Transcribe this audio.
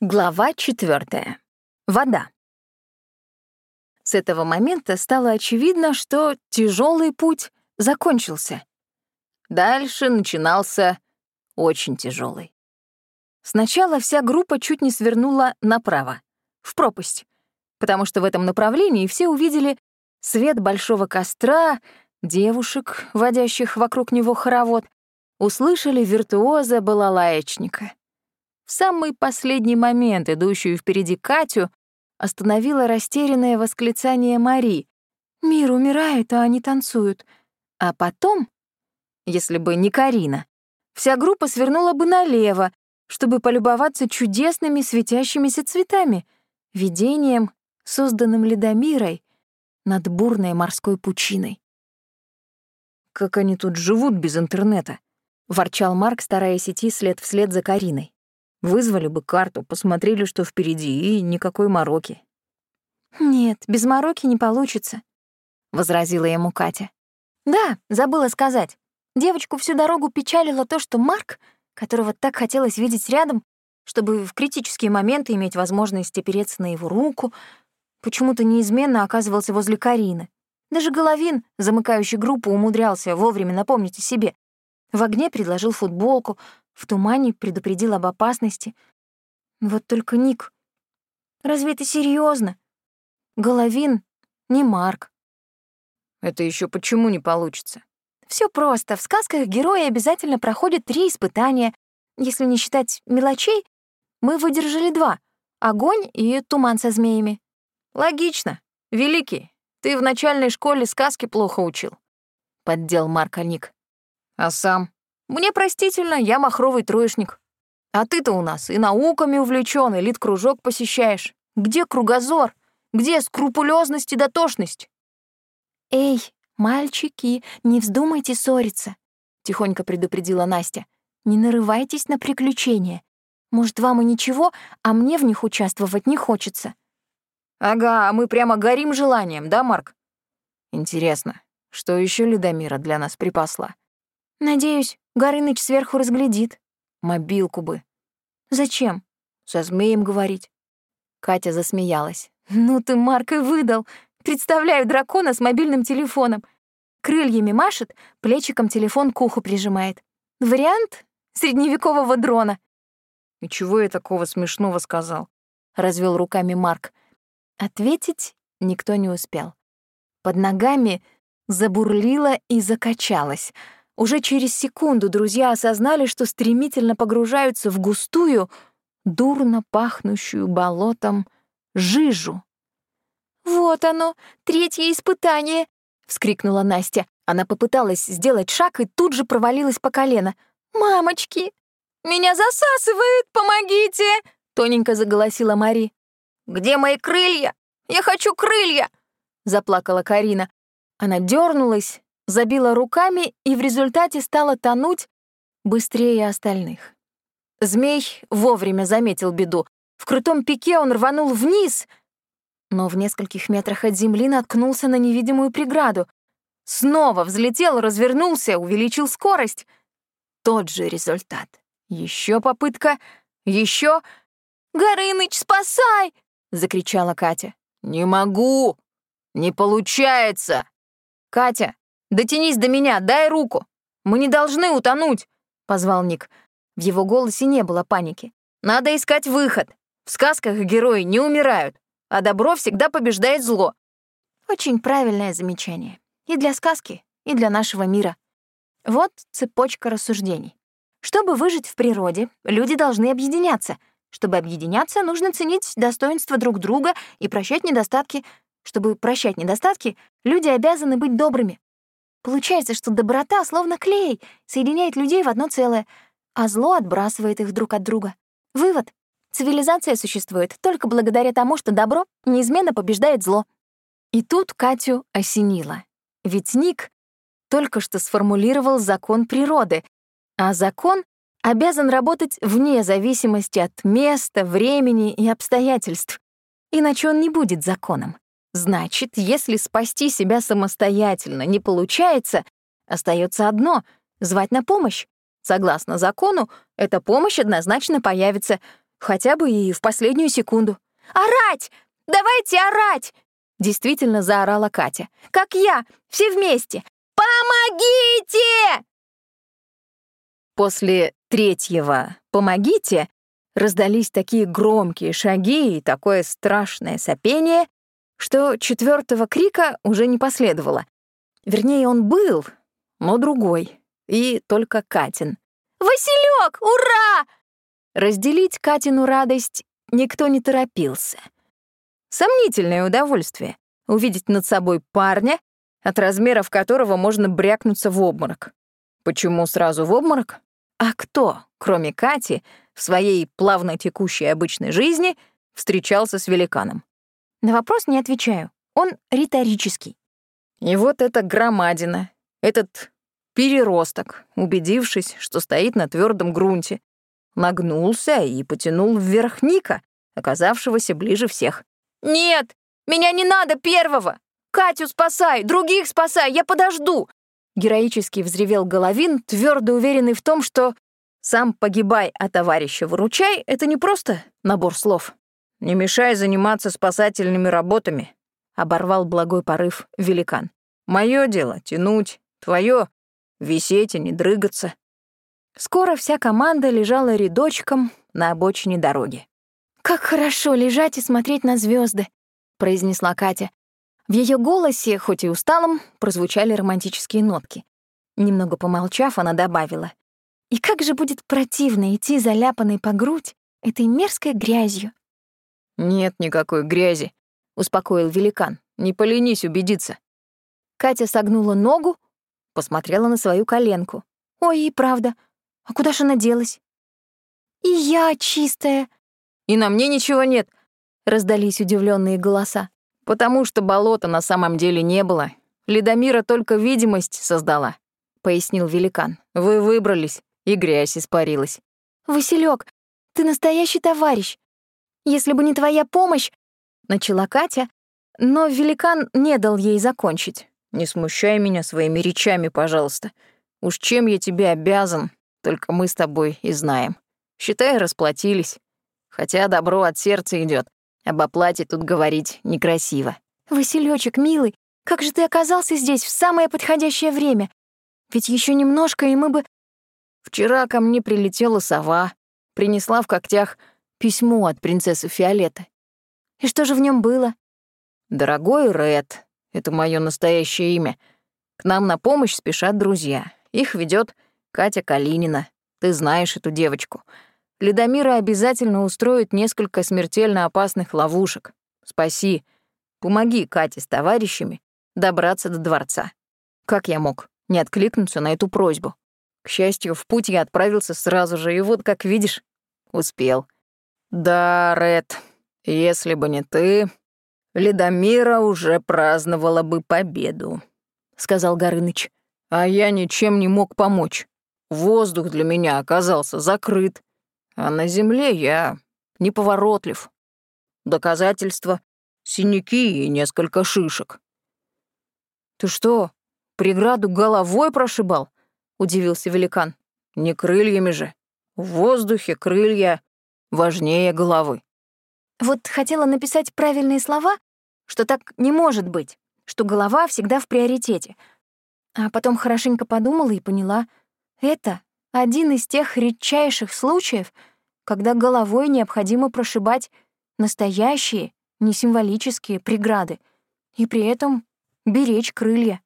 Глава четвертая. Вода. С этого момента стало очевидно, что тяжелый путь закончился. Дальше начинался очень тяжелый. Сначала вся группа чуть не свернула направо, в пропасть, потому что в этом направлении все увидели свет большого костра, девушек, водящих вокруг него хоровод, услышали виртуоза балалаечника. В самый последний момент идущую впереди Катю остановило растерянное восклицание Мари. «Мир умирает, а они танцуют». А потом, если бы не Карина, вся группа свернула бы налево, чтобы полюбоваться чудесными светящимися цветами, видением, созданным Ледомирой над бурной морской пучиной. «Как они тут живут без интернета?» — ворчал Марк, стараясь идти след вслед за Кариной. Вызвали бы карту, посмотрели, что впереди, и никакой мороки. «Нет, без мороки не получится», — возразила ему Катя. «Да, забыла сказать. Девочку всю дорогу печалило то, что Марк, которого так хотелось видеть рядом, чтобы в критические моменты иметь возможность опереться на его руку, почему-то неизменно оказывался возле Карины. Даже Головин, замыкающий группу, умудрялся вовремя напомнить о себе. В огне предложил футболку, в тумане предупредил об опасности. Вот только Ник. Разве это серьезно? Головин не Марк. Это еще почему не получится? Все просто. В сказках герои обязательно проходят три испытания. Если не считать мелочей, мы выдержали два — огонь и туман со змеями. Логично. Великий, ты в начальной школе сказки плохо учил. Поддел Марка Ник. А сам? Мне простительно, я махровый троечник. А ты-то у нас и науками увлечен, и лид-кружок посещаешь. Где кругозор? Где скрупулезность и дотошность? Эй, мальчики, не вздумайте ссориться, тихонько предупредила Настя. Не нарывайтесь на приключения. Может, вам и ничего, а мне в них участвовать не хочется. Ага, а мы прямо горим желанием, да, Марк? Интересно, что еще Ледомира для нас припасла? Надеюсь, Горыныч сверху разглядит. Мобилку бы. Зачем? Со змеем говорить. Катя засмеялась. Ну ты, Марк, и выдал. Представляю дракона с мобильным телефоном. Крыльями машет, плечиком телефон к уху прижимает. Вариант средневекового дрона. И чего я такого смешного сказал? Развел руками Марк. Ответить никто не успел. Под ногами забурлило и закачалось — уже через секунду друзья осознали, что стремительно погружаются в густую, дурно пахнущую болотом жижу. «Вот оно, третье испытание!» — вскрикнула Настя. Она попыталась сделать шаг и тут же провалилась по колено. «Мамочки! Меня засасывает! Помогите!» — тоненько заголосила Мари. «Где мои крылья? Я хочу крылья!» — заплакала Карина. Она дернулась, забила руками и в результате стала тонуть быстрее остальных. Змей вовремя заметил беду. В крутом пике он рванул вниз, но в нескольких метрах от земли наткнулся на невидимую преграду. Снова взлетел, развернулся, увеличил скорость. Тот же результат. Еще попытка, еще. «Горыныч, спасай!» — закричала Катя. «Не могу! Не получается!» «Катя, «Дотянись до меня, дай руку! Мы не должны утонуть!» — позвал Ник. В его голосе не было паники. «Надо искать выход. В сказках герои не умирают, а добро всегда побеждает зло». Очень правильное замечание. И для сказки, и для нашего мира. Вот цепочка рассуждений. Чтобы выжить в природе, люди должны объединяться. Чтобы объединяться, нужно ценить достоинства друг друга и прощать недостатки. Чтобы прощать недостатки, люди обязаны быть добрыми. Получается, что доброта, словно клей, соединяет людей в одно целое, а зло отбрасывает их друг от друга. Вывод. Цивилизация существует только благодаря тому, что добро неизменно побеждает зло. И тут Катю осенило. Ведь Ник только что сформулировал закон природы, а закон обязан работать вне зависимости от места, времени и обстоятельств. Иначе он не будет законом. Значит, если спасти себя самостоятельно не получается, остается одно — звать на помощь. Согласно закону, эта помощь однозначно появится. хотя бы и в последнюю секунду. «Орать! Давайте орать!» Действительно заорала Катя. «Как я! Все вместе! Помогите!» После третьего «помогите» раздались такие громкие шаги и такое страшное сопение, что четвертого крика уже не последовало. Вернее, он был, но другой, и только Катин. «Василек, ура!» Разделить Катину радость никто не торопился. Сомнительное удовольствие — увидеть над собой парня, от размеров которого можно брякнуться в обморок. Почему сразу в обморок? А кто, кроме Кати, в своей плавно текущей обычной жизни встречался с великаном? На вопрос не отвечаю. Он риторический. И вот эта громадина, этот переросток, убедившись, что стоит на твердом грунте, нагнулся и потянул вверх Ника, оказавшегося ближе всех. «Нет, меня не надо первого! Катю спасай, других спасай, я подожду!» Героически взревел Головин, твердо уверенный в том, что «сам погибай, а товарища выручай» — это не просто набор слов. «Не мешай заниматься спасательными работами», — оборвал благой порыв великан. «Моё дело — тянуть, твое — висеть и не дрыгаться». Скоро вся команда лежала рядочком на обочине дороги. «Как хорошо лежать и смотреть на звезды, произнесла Катя. В ее голосе, хоть и усталом, прозвучали романтические нотки. Немного помолчав, она добавила. «И как же будет противно идти заляпанной по грудь этой мерзкой грязью». «Нет никакой грязи», — успокоил великан. «Не поленись убедиться». Катя согнула ногу, посмотрела на свою коленку. «Ой, и правда, а куда ж она делась? И я чистая. И на мне ничего нет, раздались удивленные голоса. Потому что болота на самом деле не было. Ледомира только видимость создала, пояснил великан. Вы выбрались, и грязь испарилась. Василек, ты настоящий товарищ. Если бы не твоя помощь, начала Катя, но великан не дал ей закончить. Не смущай меня своими речами, пожалуйста. Уж чем я тебе обязан, только мы с тобой и знаем. Считай, расплатились. Хотя добро от сердца идет. Об оплате тут говорить некрасиво. Василёчек, милый, как же ты оказался здесь в самое подходящее время? Ведь еще немножко, и мы бы... Вчера ко мне прилетела сова, принесла в когтях письмо от принцессы Фиолеты. И что же в нем было? Дорогой Ред, это мое настоящее имя. К нам на помощь спешат друзья. Их ведет Катя Калинина. Ты знаешь эту девочку. Ледомира обязательно устроит несколько смертельно опасных ловушек. Спаси. Помоги Кате с товарищами добраться до дворца. Как я мог не откликнуться на эту просьбу? К счастью, в путь я отправился сразу же, и вот, как видишь, успел. Да, Ред, если бы не ты, Ледомира уже праздновала бы победу, — сказал Горыныч. А я ничем не мог помочь. Воздух для меня оказался закрыт, а на земле я неповоротлив. Доказательства — синяки и несколько шишек. «Ты что, преграду головой прошибал?» — удивился великан. «Не крыльями же. В воздухе крылья важнее головы». Вот хотела написать правильные слова, что так не может быть, что голова всегда в приоритете. А потом хорошенько подумала и поняла — это один из тех редчайших случаев, когда головой необходимо прошибать настоящие, не символические преграды и при этом беречь крылья.